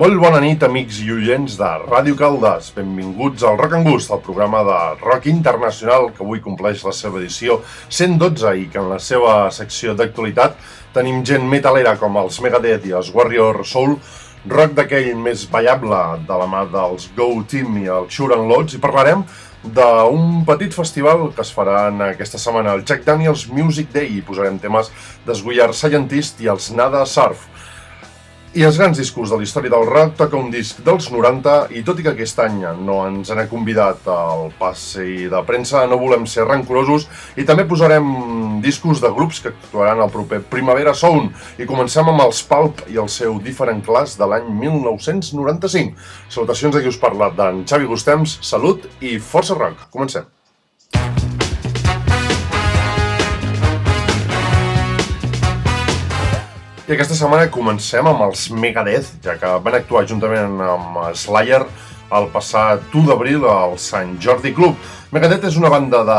Molt bona nit, amics i oients de Ràdio Caldes. Benvinguts al Rock and Gust, el programa de rock internacional que avui compleix la seva edició 112 i que en la seva secció d'actualitat tenim gent metalera com els Megadeth i els Warrior Soul, rock d'aquell més ballable de la mà dels Go Team i el Sure Loads i parlarem d'un petit festival que es farà en aquesta setmana, el Jack Daniels Music Day, i posarem temes d'Esguiar Scientist i els Nada Surf. I els grans discos de la història del rock toca un disc dels 90 i tot i que aquest any no ens han convidat al passe de premsa, no volem ser rancorosos i també posarem discos de grups que actuaran al proper Primavera Sound i comencem amb els Pulp i el seu Different Class de l'any 1995. Salutacions de qui us parla d'en Xavi Gustems, salut i força rock. Comencem. I aquesta setmana comencem amb els Megadeth, ja que van actuar juntament amb Slayer el passat 1 d'abril al Sant Jordi Club. Megadeth és una banda de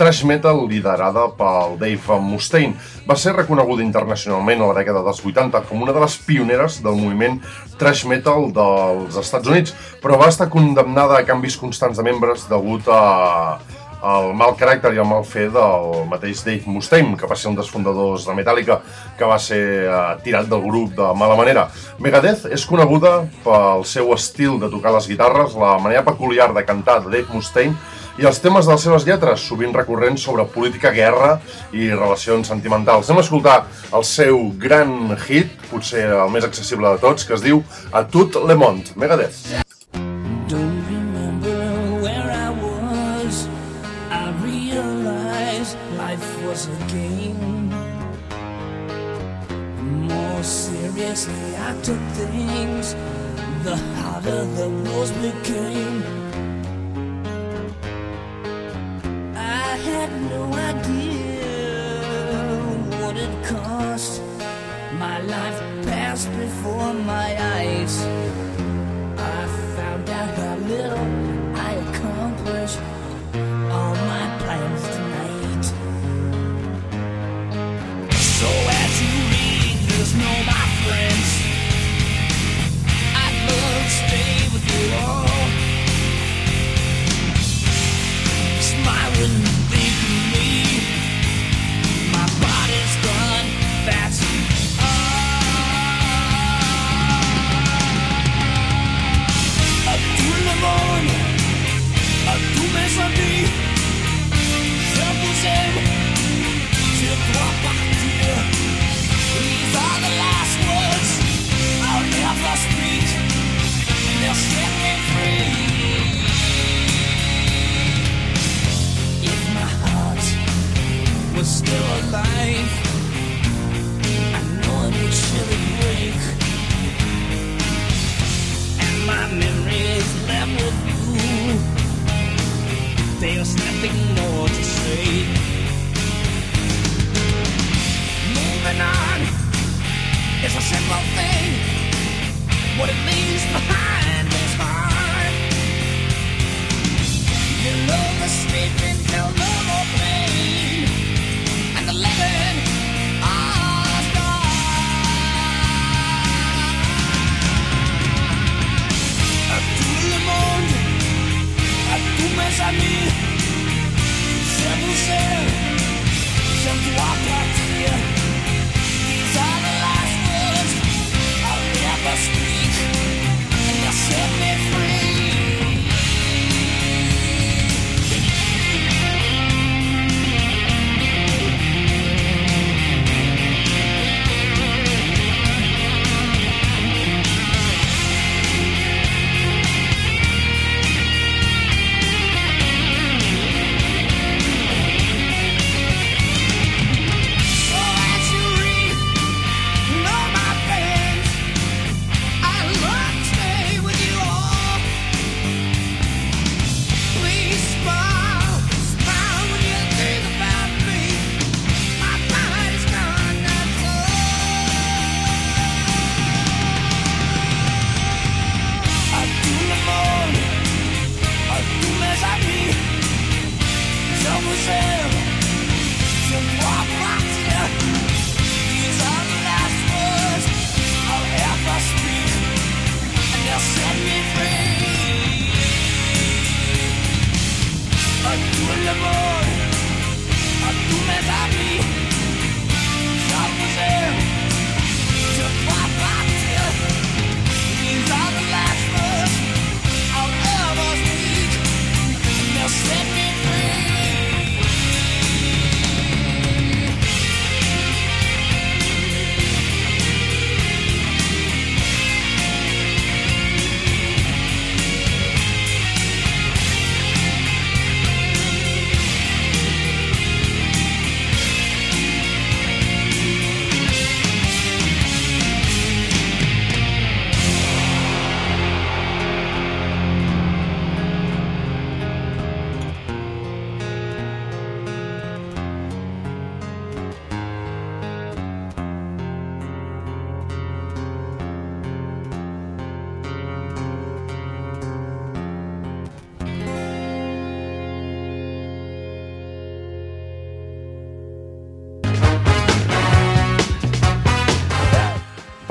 thrash metal liderada pel Dave Mustaine. Va ser reconeguda internacionalment a la dècada dels 80 com una de les pioneres del moviment thrash metal dels Estats Units, però va estar condemnada a canvis constants de membres degut a el mal caràcter i el mal fer del mateix Dave Mustaine, que va ser un dels fundadors de Metallica, que va ser eh, tirat del grup de mala manera. Megadeth és coneguda pel seu estil de tocar les guitarres, la manera peculiar de cantar de Dave Mustaine i els temes de les seves lletres, sovint recurrents sobre política, guerra i relacions sentimentals. Anem a escoltar el seu gran hit, potser el més accessible de tots, que es diu A tout le monde, Megadeth. Seriously I took things, the harder the blows became.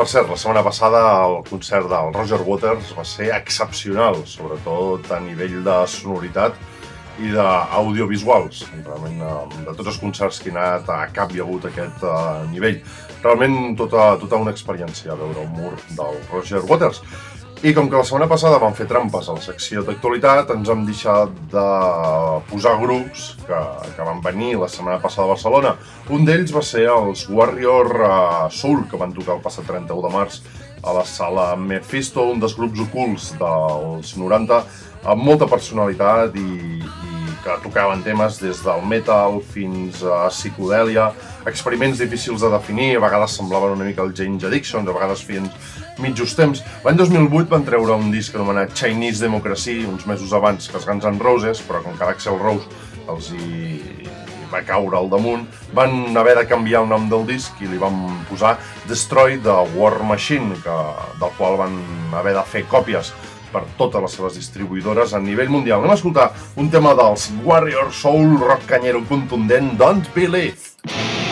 Cert, la setmana passada el concert del Roger Waters va ser excepcional, sobretot a nivell de sonoritat i d'audiovisuals. Realment, eh, de tots els concerts que he anat, a cap hi ha hagut aquest uh, nivell. Realment, tota, tota una experiència veure el mur del Roger Waters. I com que la setmana passada vam fer trampes a la secció d'actualitat, ens hem deixat de posar grups que, que van venir la setmana passada a Barcelona. Un d'ells va ser els Warrior uh, Soul, que van tocar el passat 31 de març a la sala Mephisto, un dels grups ocults dels 90, amb molta personalitat i, i que tocaven temes des del metal fins a psicodèlia, experiments difícils de definir, a vegades semblaven una mica el James Addiction, a vegades feien mitjos temps. L'any 2008 van treure un disc anomenat Chinese Democracy, uns mesos abans que els Guns N' Roses, però com que l'Axel Rose els hi va caure al damunt, van haver de canviar el nom del disc i li van posar Destroy the War Machine, que, del qual van haver de fer còpies per totes les seves distribuïdores a nivell mundial. Anem a escoltar un tema dels Warrior Soul rock canyero contundent, Don't Believe.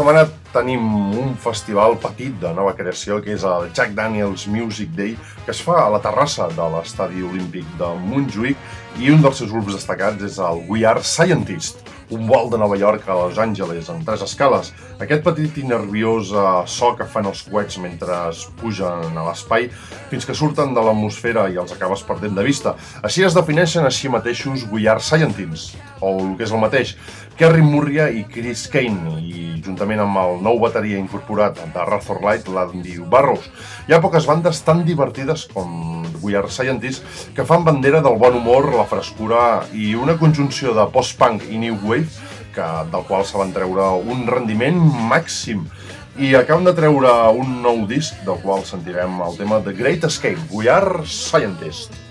Setmana tenim un festival petit de nova creació que és el Jack Daniels Music Day que es fa a la terrassa de l'estadi olímpic de Montjuïc i un dels seus grups destacats és el We Are Scientist, un vol de Nova York a Los Angeles en tres escales. Aquest petit i nerviós eh, so que fan els coets mentre es pugen a l'espai fins que surten de l'atmosfera i els acabes perdent de vista. Així es defineixen així mateixos We Are Scientists, o el que és el mateix, Kerry Murria i Chris Kane, i juntament amb el nou bateria incorporat de Razorlight, l'Andy Barrows. Hi ha poques bandes tan divertides com We Are Scientists que fan bandera del bon humor, la frescura i una conjunció de post-punk i new wave que, del qual se van treure un rendiment màxim i acaben de treure un nou disc del qual sentirem el tema The Great Escape, We Are Scientists.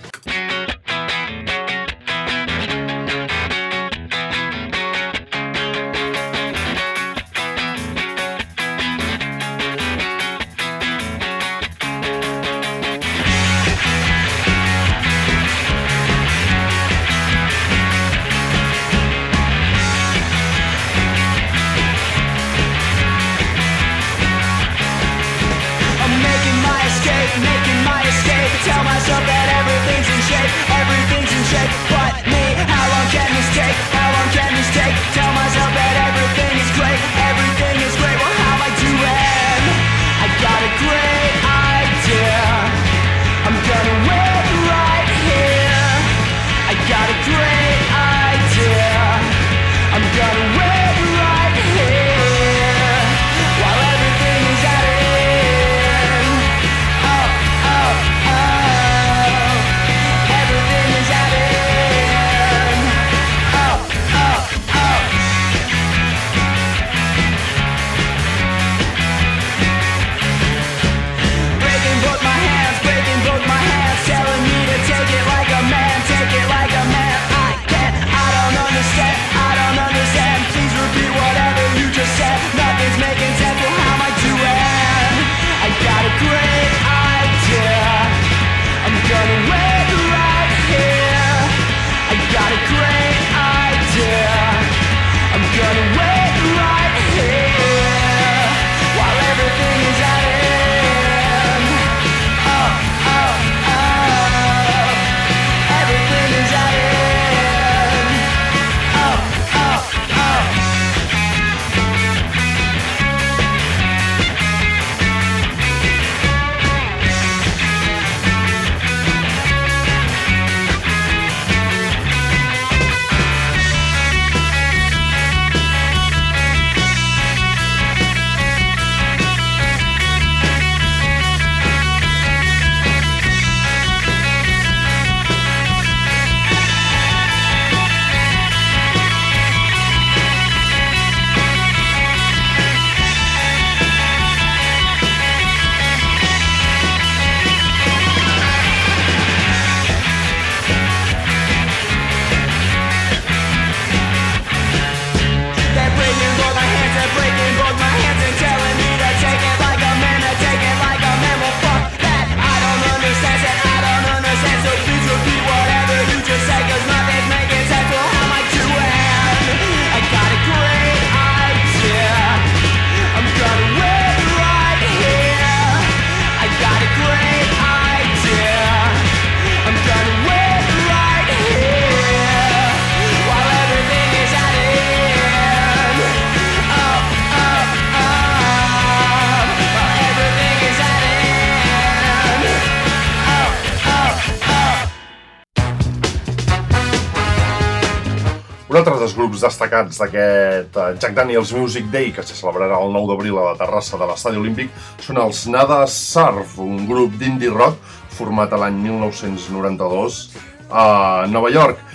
Destacats d'aquest eh, Jack Daniels Music Day, que se celebrarà el 9 d'abril a la terrassa de l'Estadi Olímpic, són els Nada Surf, un grup d'indie rock format a l'any 1992 a Nova York.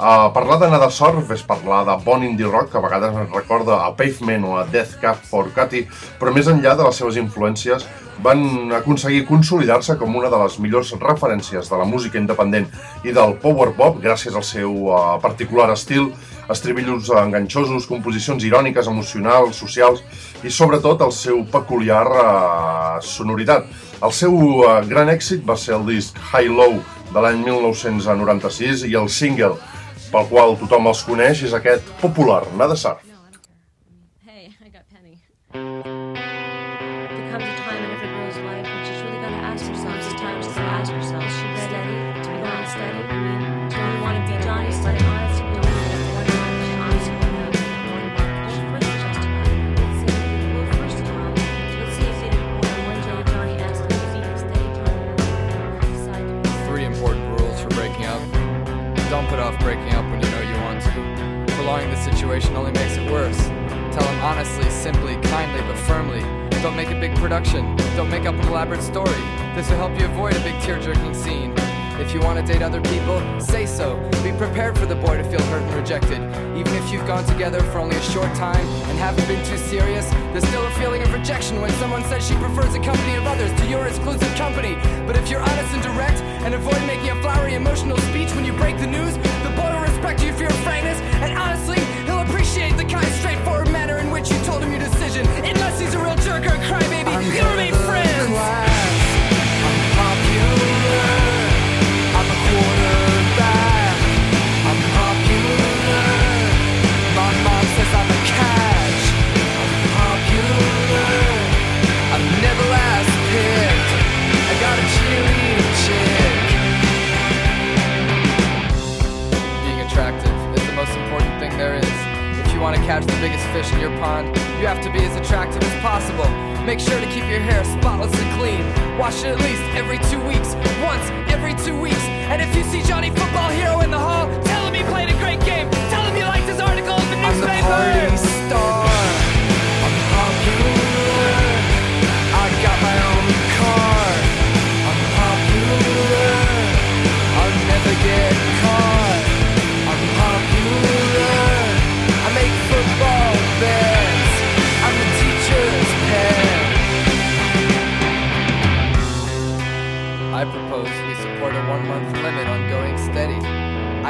Uh, parlar de Nada Surf és parlar de bon indie rock que a vegades ens recorda a Pavement o a Death Cab for Cutie, però més enllà de les seves influències van aconseguir consolidar-se com una de les millors referències de la música independent i del power pop gràcies al seu uh, particular estil, estribillos enganxosos, composicions iròniques, emocionals, socials i sobretot el seu peculiar uh, sonoritat. El seu uh, gran èxit va ser el disc High Low de l'any 1996 i el single pel qual tothom els coneix és aquest popular, Nada Surf. Make a big production. Don't make up an elaborate story. This will help you avoid a big tear-jerking scene. If you want to date other people, say so. Be prepared for the boy to feel hurt and rejected. Even if you've gone together for only a short time and haven't been too serious, there's still a feeling of rejection when someone says she prefers the company of others to your exclusive company. But if you're honest and direct and avoid making a flowery emotional speech when you break the news, the boy will respect you for your frankness and honestly, he'll appreciate the kind, straightforward manner in which you told him you decision. Unless he's a real jerk or a crybaby, you'll remain want to catch the biggest fish in your pond, you have to be as attractive as possible. Make sure to keep your hair spotless and clean. Wash it at least every two weeks. Once every two weeks. And if you see Johnny Football Hero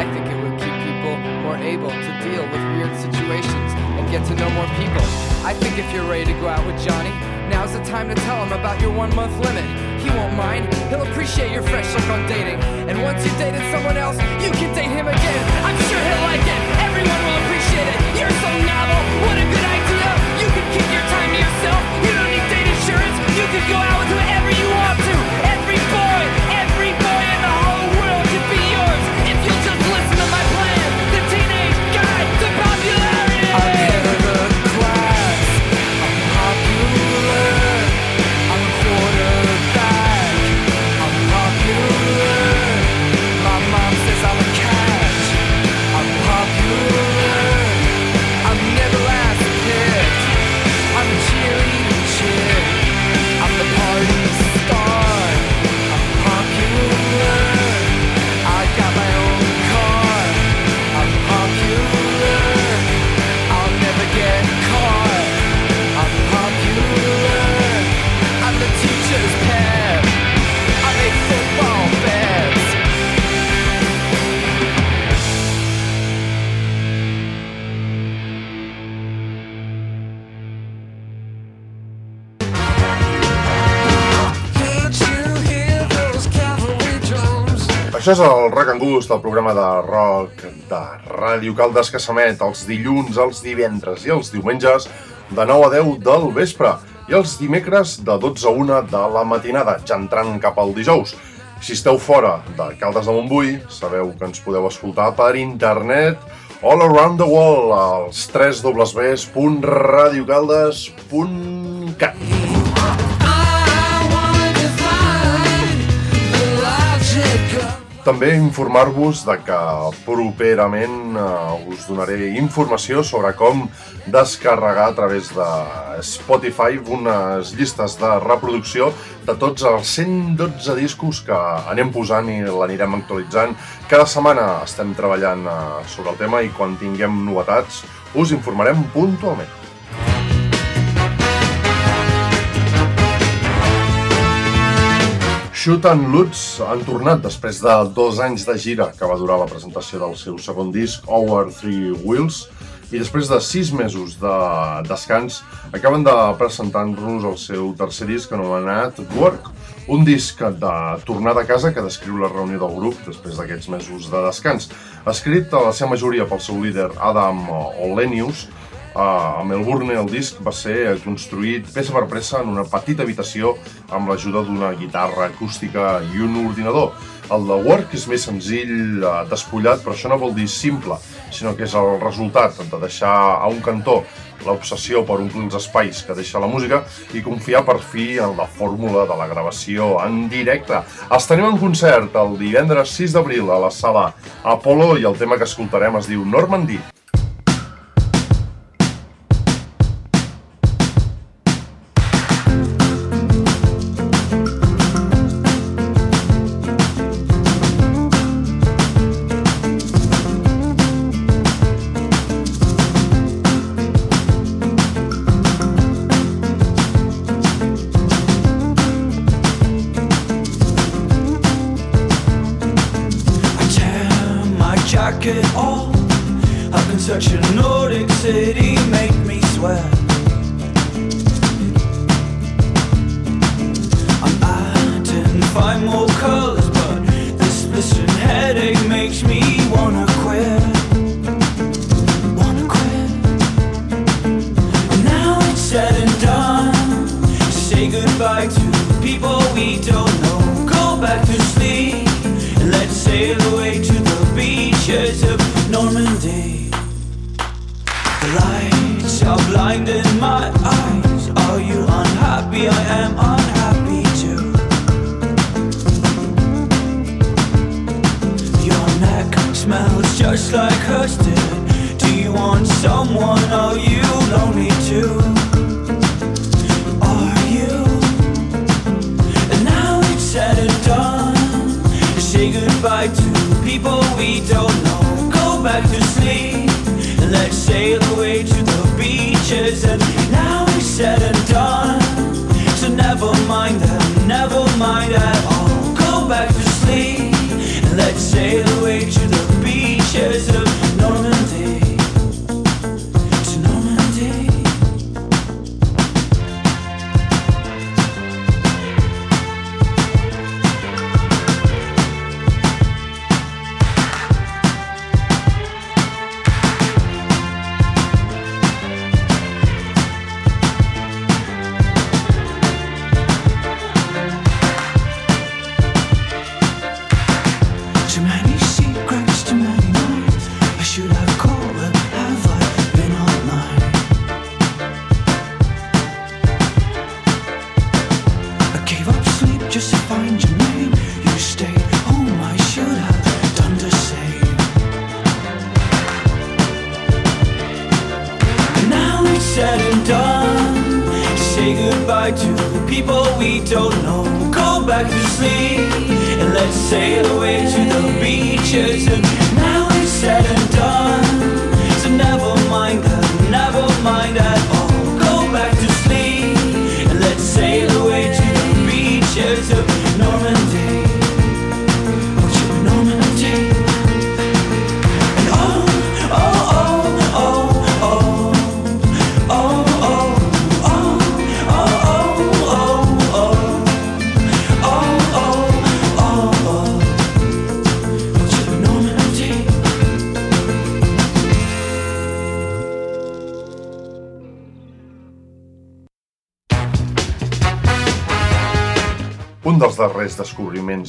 I think it would keep people more able to deal with weird situations and get to know more people. I think if you're ready to go out with Johnny, now's the time to tell him about your one month limit. He won't mind, he'll appreciate your fresh look on dating. And once you've dated someone else, you can date him again. I'm sure he'll like it, everyone will appreciate it. You're so novel, what a good idea. You can keep your time to yourself, you don't need date insurance. You can go out with whoever you want to. Every Això és el Rock and Gust, el programa de rock de Ràdio Caldes que s'emet els dilluns, els divendres i els diumenges de 9 a 10 del vespre i els dimecres de 12 a 1 de la matinada, ja entrant cap al dijous. Si esteu fora de Caldes de Montbui, sabeu que ens podeu escoltar per internet all around the world als www.radiocaldes.cat També informar-vos de que properament eh, us donaré informació sobre com descarregar a través de Spotify unes llistes de reproducció de tots els 112 discos que anem posant i l'anirem actualitzant. Cada setmana estem treballant eh, sobre el tema i quan tinguem novetats us informarem puntualment. Shoot and Lutz han tornat després de dos anys de gira que va durar la presentació del seu segon disc, Over Three Wheels, i després de sis mesos de descans acaben de presentar-nos el seu tercer disc anomenat Work, un disc de tornada a casa que descriu la reunió del grup després d'aquests mesos de descans. Escrit a la seva majoria pel seu líder Adam Olenius, a Melbourne el disc va ser construït peça per peça en una petita habitació amb l'ajuda d'una guitarra acústica i un ordinador. El de Work és més senzill, eh, despullat, però això no vol dir simple, sinó que és el resultat de deixar a un cantó l'obsessió per omplir els espais que deixa la música i confiar per fi en la fórmula de la gravació en directe. Els tenim en concert el divendres 6 d'abril a la sala Apollo i el tema que escoltarem es diu Normandy.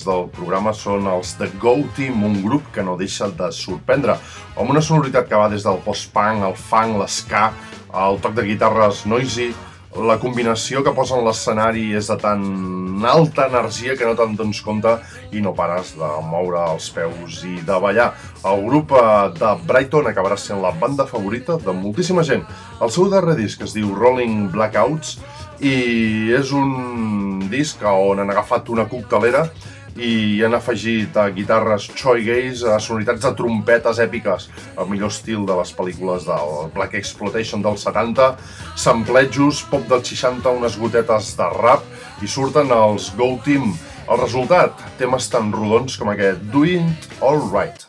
habituals del programa són els The Go Team, un grup que no deixa de sorprendre, amb una sonoritat que va des del post-punk, el funk, l'esca, el toc de guitarres noisy, la combinació que posa en l'escenari és de tan alta energia que no te'n dones compte i no pares de moure els peus i de ballar. El grup eh, de Brighton acabarà sent la banda favorita de moltíssima gent. El seu darrer disc es diu Rolling Blackouts i és un disc on han agafat una coctelera i han afegit a guitarres Choi Gaze a sonoritats de trompetes èpiques, el millor estil de les pel·lícules del Black Exploitation dels 70, samplejos, pop dels 60, unes gotetes de rap i surten els Go Team. El resultat, temes tan rodons com aquest, Doing All Right.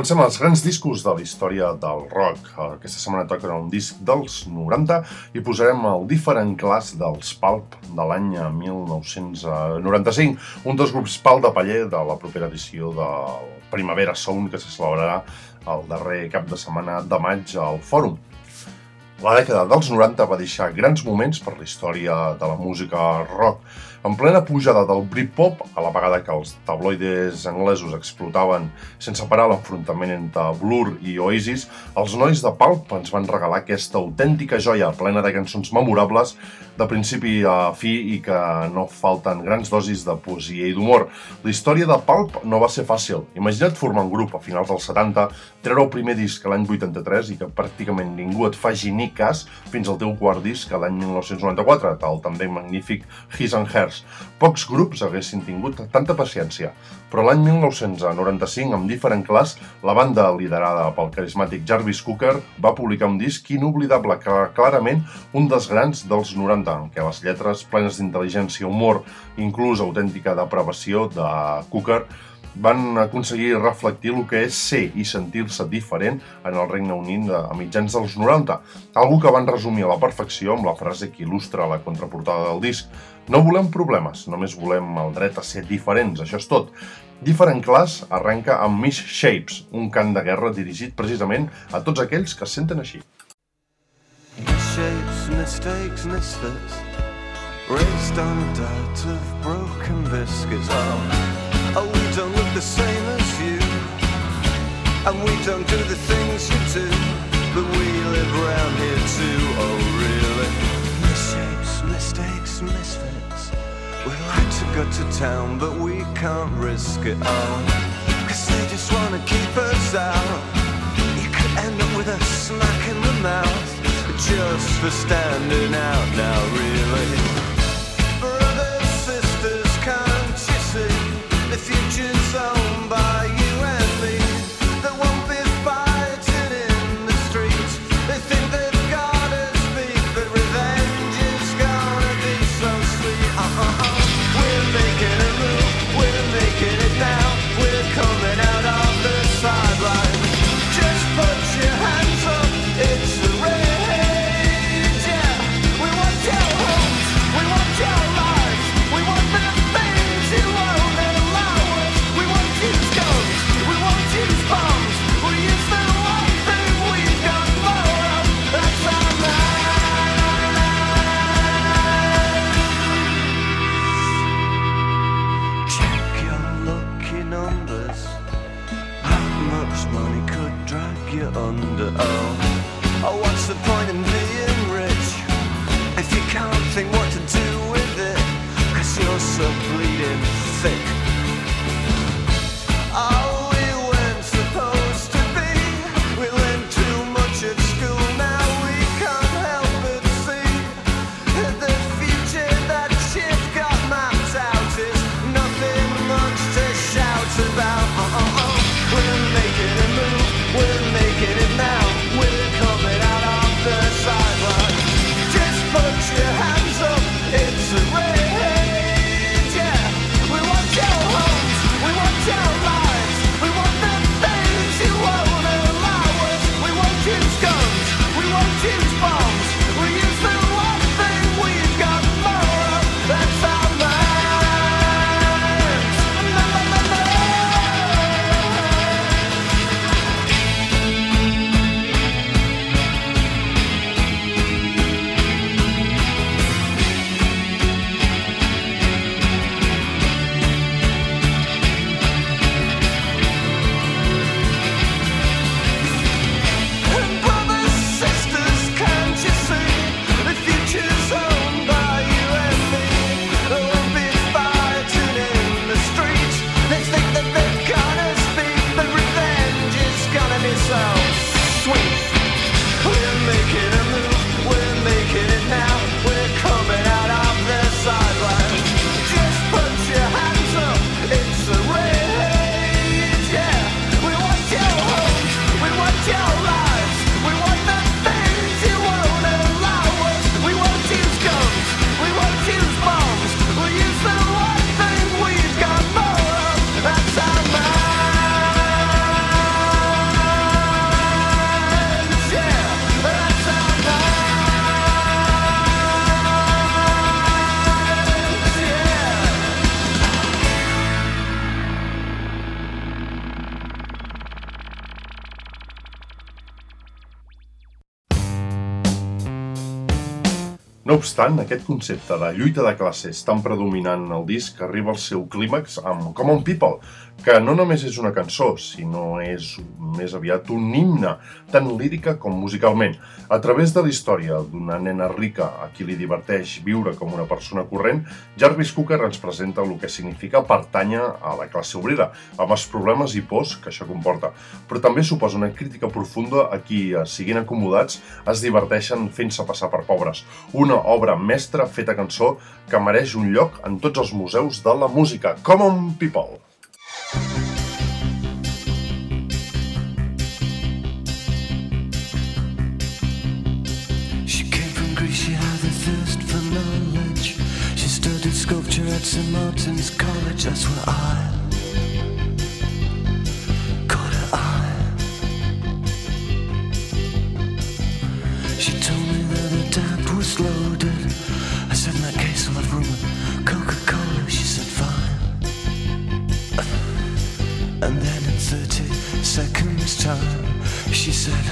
Comencem els grans discos de la història del rock. Aquesta setmana toca un disc dels 90 i posarem el Different Class dels Pulp de l'any 1995, un dels grups pal de paller de la propera edició del Primavera Sound que se celebrarà el darrer cap de setmana de maig al Fòrum. La dècada dels 90 va deixar grans moments per la història de la música rock. En plena pujada del Britpop, a la vegada que els tabloides anglesos explotaven sense parar l'enfrontament entre Blur i Oasis, els nois de Pulp ens van regalar aquesta autèntica joia plena de cançons memorables de principi a fi i que no falten grans dosis de poesia i d'humor. La història de Pulp no va ser fàcil. Imagina't formar un grup a finals dels 70, treure el primer disc l'any 83 i que pràcticament ningú et faci ni cas fins al teu quart disc l'any 1994, tal també magnífic His and Hers. Pocs grups haguessin tingut tanta paciència, però l'any 1995, amb Different Class, la banda liderada pel carismàtic Jarvis Cooker va publicar un disc inoblidable que clarament un dels grans dels 90, en què les lletres plenes d'intel·ligència, humor, inclús autèntica depravació de Cooker, van aconseguir reflectir el que és ser i sentir-se diferent en el Regne Unit a mitjans dels 90, algo que van resumir a la perfecció amb la frase que il·lustra la contraportada del disc. No volem problemes, només volem el dret a ser diferents, això és tot. Different Class arrenca amb Miss Shapes, un cant de guerra dirigit precisament a tots aquells que es senten així. Misshapes, mistakes, misfits Raised on a diet of broken biscuits Oh, oh we don't look the same as you And we don't do the things you do But we live around here too, oh misfits. We like to go to town but we can't risk it all. Cause they just wanna keep us out. You could end up with a smack in the mouth just for standing out now, really. Obstant, aquest concepte de lluita de classes tan predominant en el disc arriba al seu clímax amb Common People, que no només és una cançó, sinó és més aviat un himne, tant lírica com musicalment. A través de la història d'una nena rica a qui li diverteix viure com una persona corrent, Jarvis Cocker ens presenta el que significa pertànyer a la classe obrera, amb els problemes i pors que això comporta. Però també suposa una crítica profunda a qui, eh, siguin acomodats, es diverteixen fent-se passar per pobres. Una obra mestra feta cançó que mereix un lloc en tots els museus de la música. Common People! She at St. Martin's College, that's where I caught her eye. She told me that her dad was loaded. I said, in that case, I'll have room with Coca Cola. She said, fine. And then in 30 seconds time She said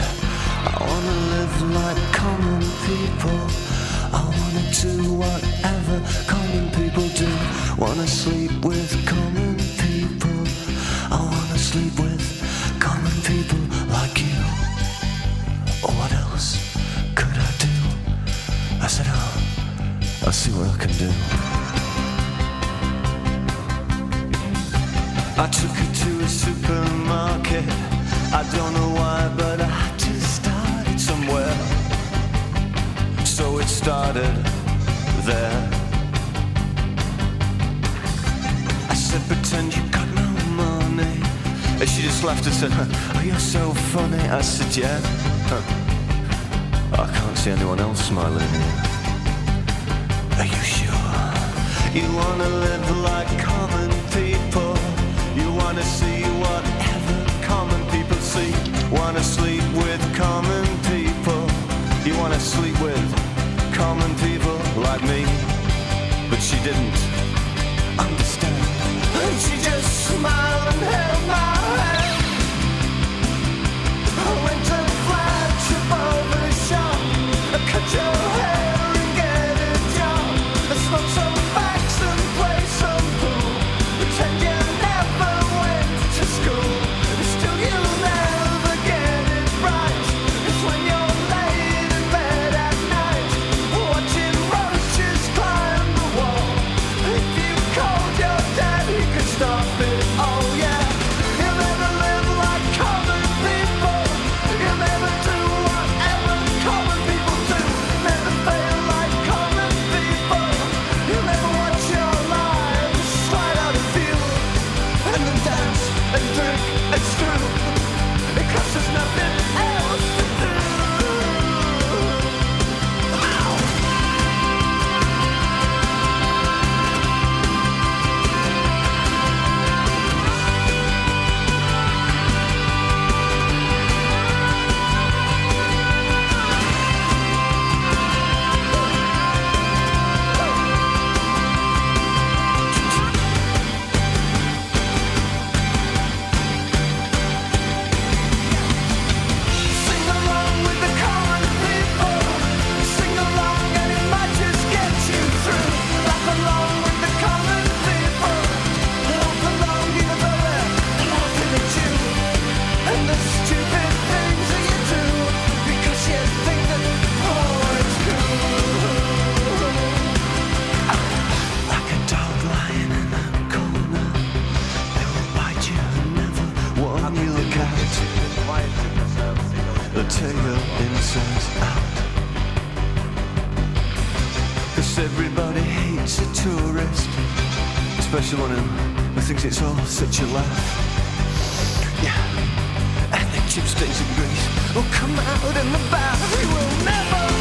I wanna live like common people I wanna do whatever common people do Wanna sleep with common people I wanna sleep with common people like you Or what else could I do? I said, oh, I'll see what I can do I took her to a supermarket. I don't know why, but I had to start it somewhere. Started there. I said, pretend you got no money. And she just laughed and said, Oh, you're so funny. I said, Yeah. Huh. I can't see anyone else smiling here. Are you sure? You wanna live like common people. You wanna see whatever common people see. Wanna sleep with common people. You wanna sleep with common people like me. But she didn't understand. And she just smiled and held my all such a laugh. Yeah, and the chip stains in Greece will oh, come out in the bath. You will never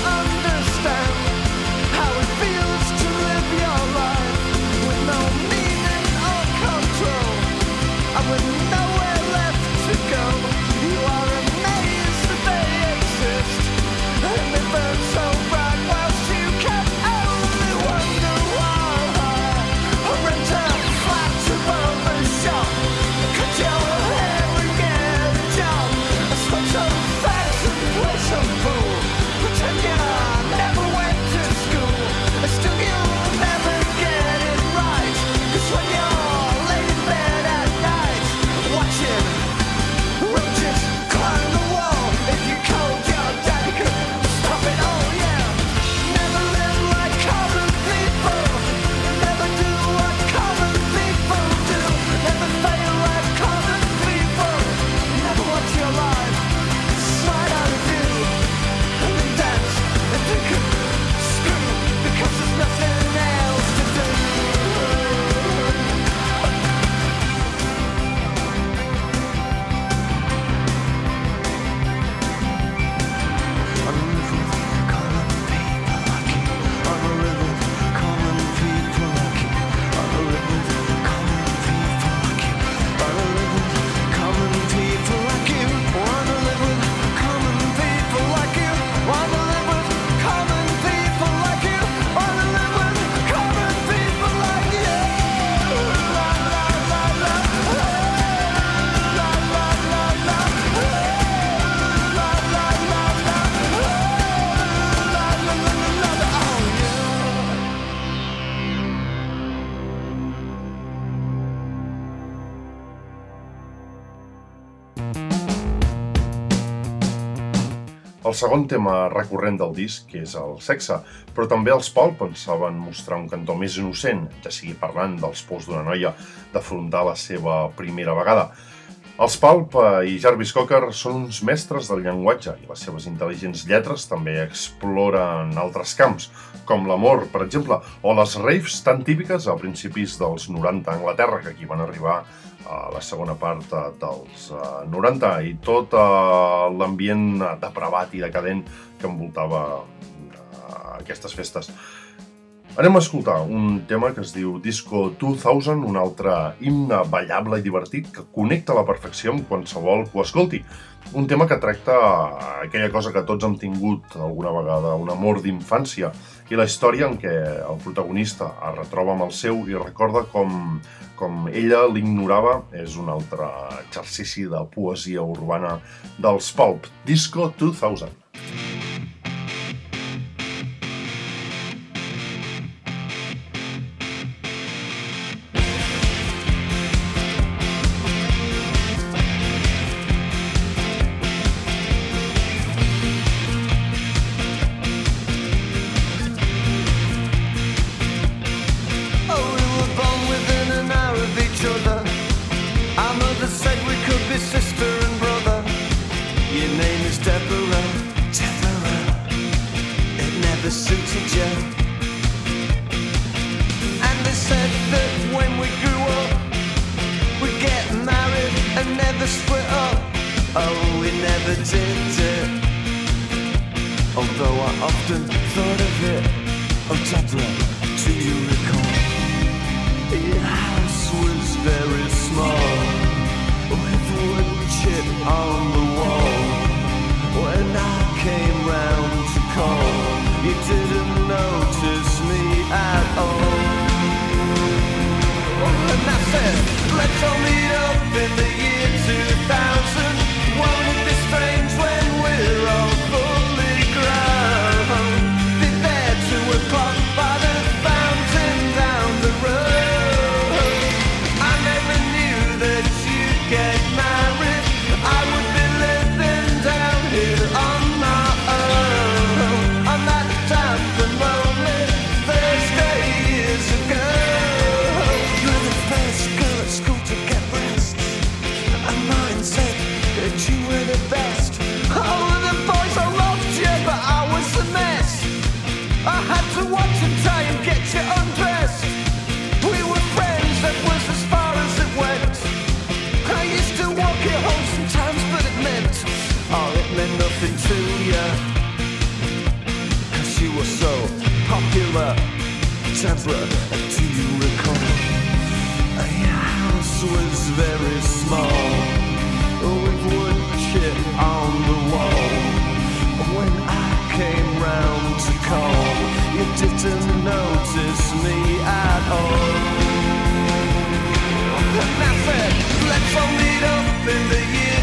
el segon tema recurrent del disc, que és el sexe, però també els Pulp ens saben mostrar un cantó més innocent, ja sigui parlant dels pors d'una noia d'afrontar la seva primera vegada. Els Pulp eh, i Jarvis Cocker són uns mestres del llenguatge i les seves intel·ligents lletres també exploren altres camps, com l'amor, per exemple, o les raves tan típiques a principis dels 90 a Anglaterra, que aquí van arribar a la segona part eh, dels 90 i tot eh, l'ambient depravat i decadent que envoltava aquestes festes. Anem a escoltar un tema que es diu Disco 2000, un altre himne ballable i divertit que connecta a la perfecció amb qualsevol que ho escolti. Un tema que tracta aquella cosa que tots hem tingut alguna vegada, un amor d'infància, i la història en què el protagonista es retroba amb el seu i recorda com, com ella l'ignorava és un altre exercici de poesia urbana dels Pulp. Disco 2000. I often thought of it. Oh, Deborah, do you recall? Your house was very small With wood chip on the wall When I came round to call You didn't notice me at all And I said, let's all meet up in the year 2000 Deborah, do you recall? Your house was very small With wood chip on the wall When I came round to call You didn't notice me at all And I said, let's all meet up in the year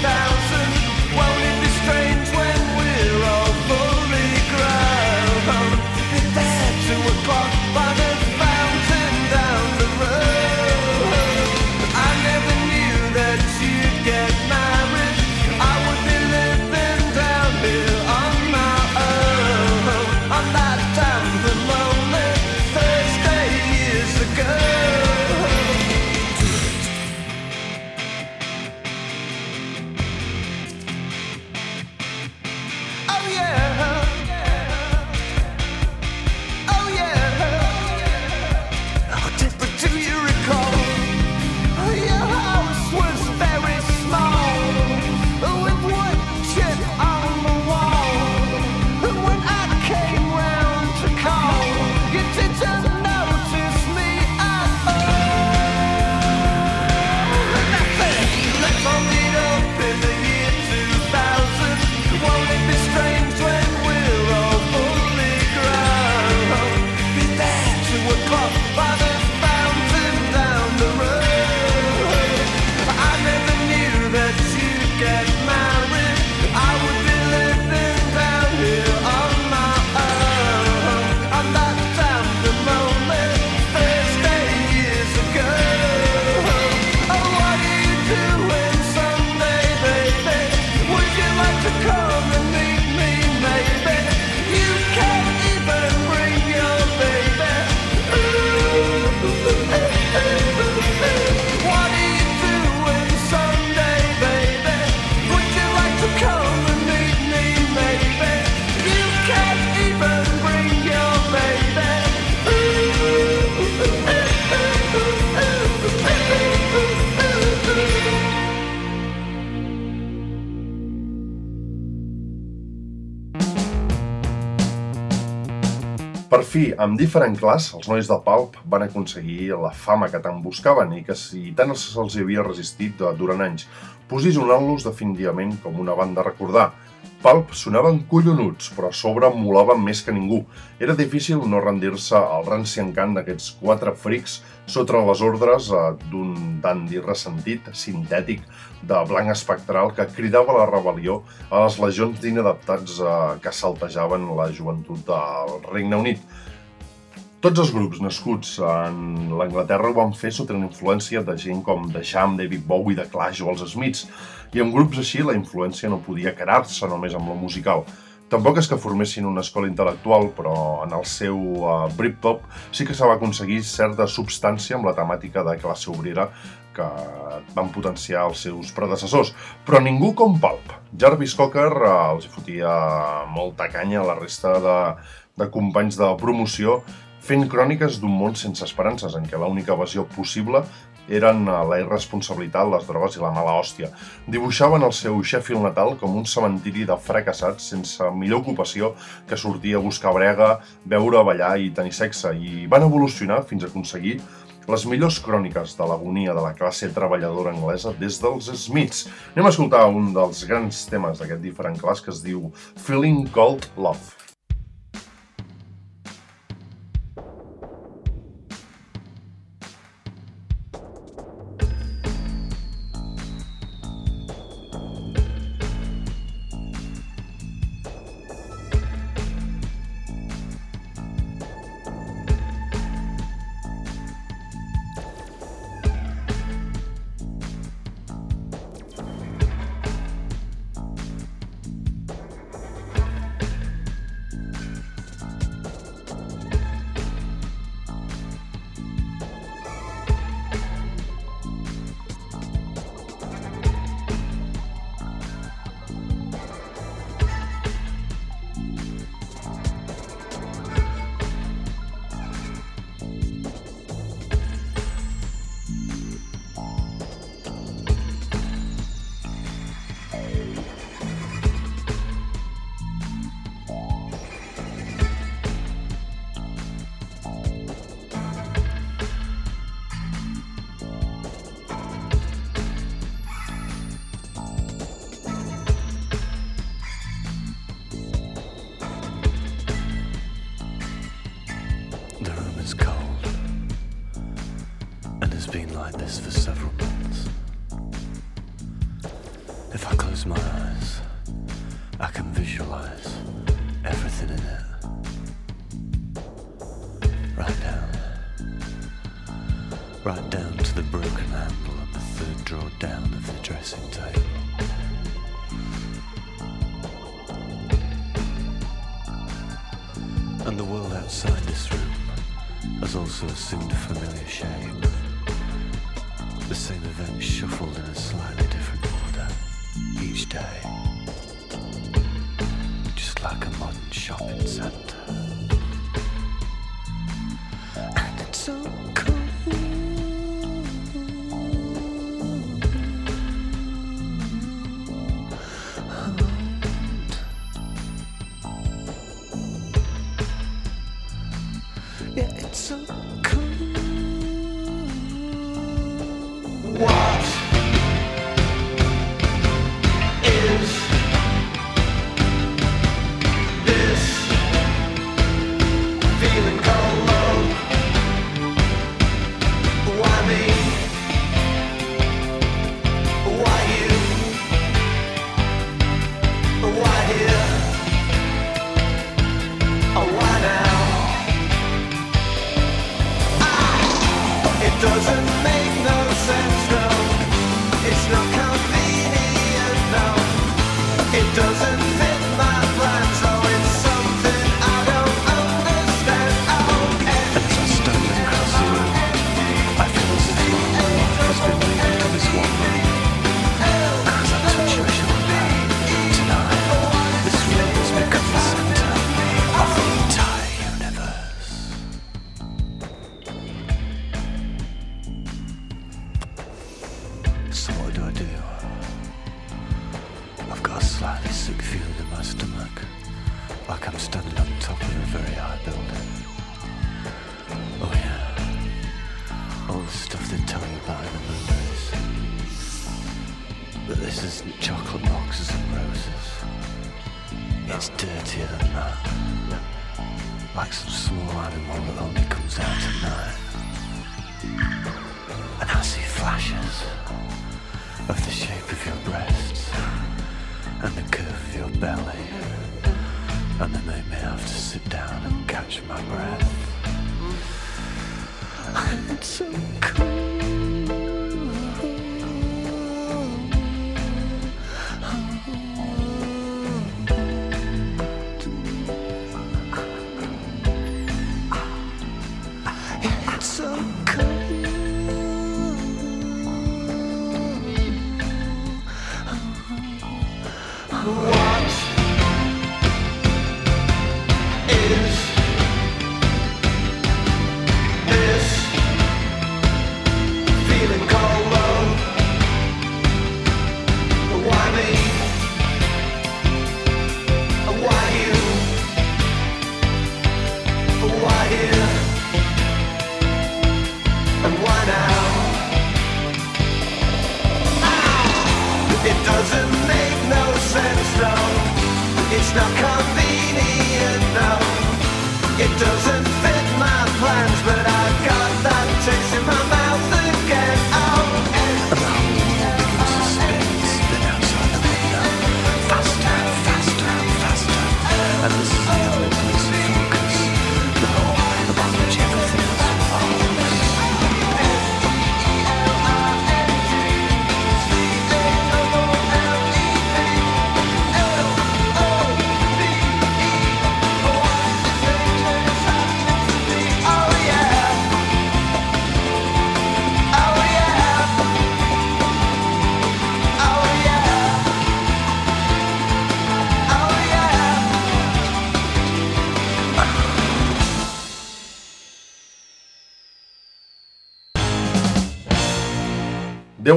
2000 amb diferent clars, els nois de Pulp van aconseguir la fama que tant buscaven i que si tant se'ls havia resistit durant anys, posicionant-los definitivament com una banda a recordar. Pulp sonaven collonuts, però a sobre molaven més que ningú. Era difícil no rendir-se al ranci encant d'aquests quatre frics sota les ordres eh, d'un dandy ressentit, sintètic, de blanc espectral que cridava la rebel·lió a les legions d'inadaptats eh, que saltejaven la joventut del Regne Unit. Tots els grups nascuts en l'Anglaterra ho van fer sota la influència de gent com The Jam, David Bowie, The Clash o els Smiths, i amb grups així la influència no podia quedar-se només amb lo musical. Tampoc és que formessin una escola intel·lectual, però en el seu uh, Britpop sí que se va aconseguir certa substància amb la temàtica de classe obrera que van potenciar els seus predecessors, però ningú com Pulp. Jarvis Cocker uh, els fotia molta canya a la resta de, de companys de promoció fent cròniques d'un món sense esperances, en què l'única evasió possible eren eh, la irresponsabilitat, les drogues i la mala hòstia. Dibuixaven el seu Sheffield natal com un cementiri de fracassats sense millor ocupació que sortir a buscar brega, beure, ballar i tenir sexe, i van evolucionar fins a aconseguir les millors cròniques de l'agonia de la classe treballadora anglesa des dels Smiths. Anem a escoltar un dels grans temes d'aquest diferent class que es diu Feeling Cold Love.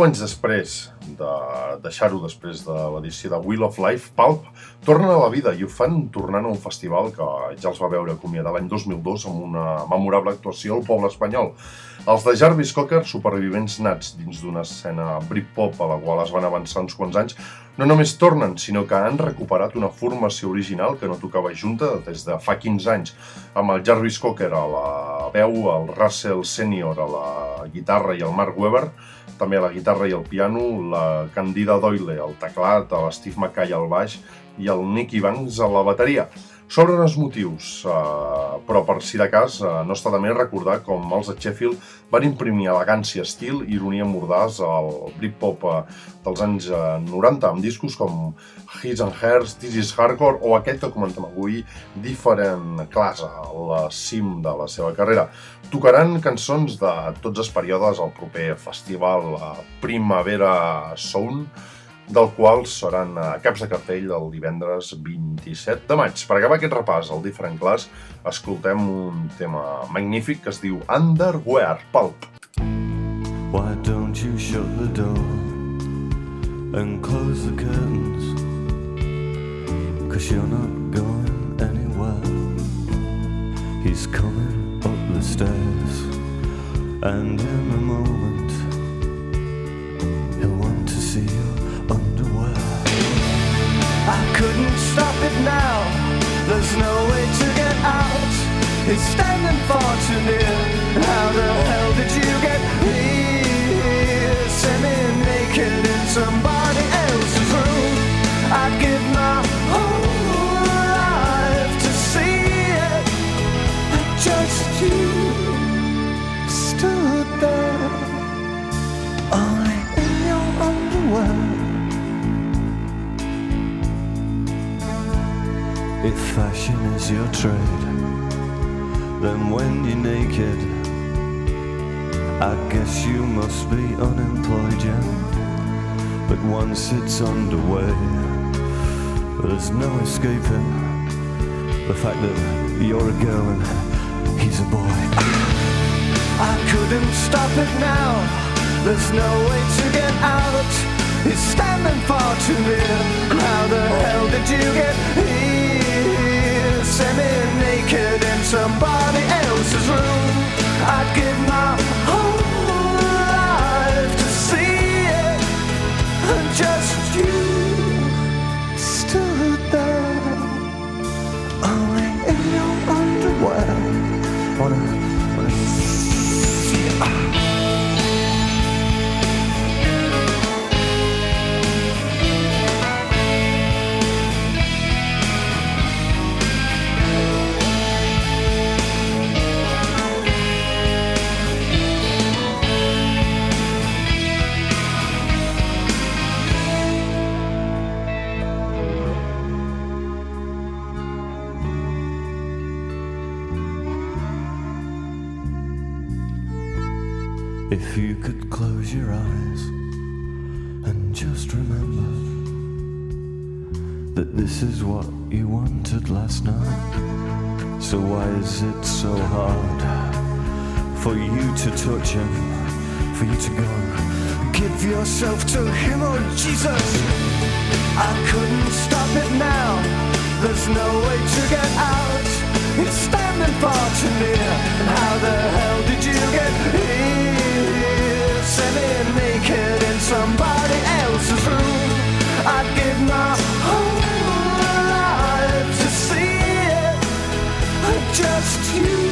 10 anys després de deixar-ho després de l'edició de Wheel of Life, Pulp tornen a la vida i ho fan tornant a un festival que ja els va veure acomiadar l'any 2002 amb una memorable actuació al poble espanyol. Els de Jarvis Cocker, supervivents nats dins d'una escena Britpop a la qual es van avançar uns quants anys, no només tornen, sinó que han recuperat una formació original que no tocava junta des de fa 15 anys, amb el Jarvis Cocker a la veu, el Russell Senior a la guitarra i el Mark Webber, també a la guitarra i el piano, la Candida Doyle al teclat, l'Steve Mackay al baix i el Nicky Banks a la bateria. Sobren els motius, eh, però per si de cas eh, no està de més recordar com els de Sheffield van imprimir elegància, estil i ironia mordàs al Britpop eh, dels anys eh, 90 amb discos com His and Hers, This is Hardcore o aquest que comentem avui, Different Class, al cim de la seva carrera. Tocaran cançons de tots els períodes al proper festival eh, Primavera Sound, del qual seran eh, caps de cartell el divendres 27 de maig. Per acabar aquest repàs al Different Class, escoltem un tema magnífic que es diu Underwear Pulp. Why don't you shut the door and close the curtains? Cause you're not going anywhere. He's coming up the stairs, and in a moment, it now, there's no way to get out. He's standing far too near. How the hell did you fashion is your trade, then when you're naked, I guess you must be unemployed, yeah. But once it's underway, there's no escaping the fact that you're a girl and he's a boy. I couldn't stop it now, there's no way to get out. He's standing far too near. How the hell did you get here? Somebody else's room. I'd give my whole life to see it, and just you stood there, only in your underwear. If you could close your eyes and just remember that this is what you wanted last night. So why is it so hard for you to touch him, for you to go? Give yourself to him, oh Jesus! I couldn't stop it now. There's no way to get out. You're standing far too near. How the hell did you get here? Semi-naked in somebody else's room. I'd give my whole life to see it. Just you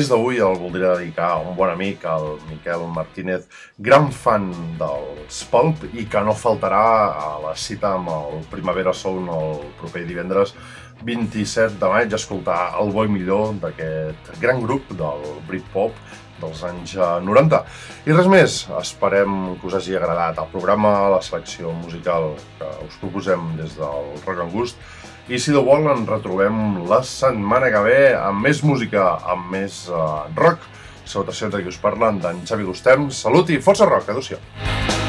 disc d'avui el voldria dedicar a un bon amic, el Miquel Martínez, gran fan dels Pulp i que no faltarà a la cita amb el Primavera Sound el proper divendres 27 de maig a escoltar el bo i millor d'aquest gran grup del Britpop dels anys eh, 90. I res més, esperem que us hagi agradat el programa, la selecció musical que us proposem des del Rock and Gust i si de vol ens retrobem la setmana que ve amb més música, amb més uh, rock. Salutacions a qui us parlen, d'en Xavi Gustem. Salut i força rock, adéu-siau.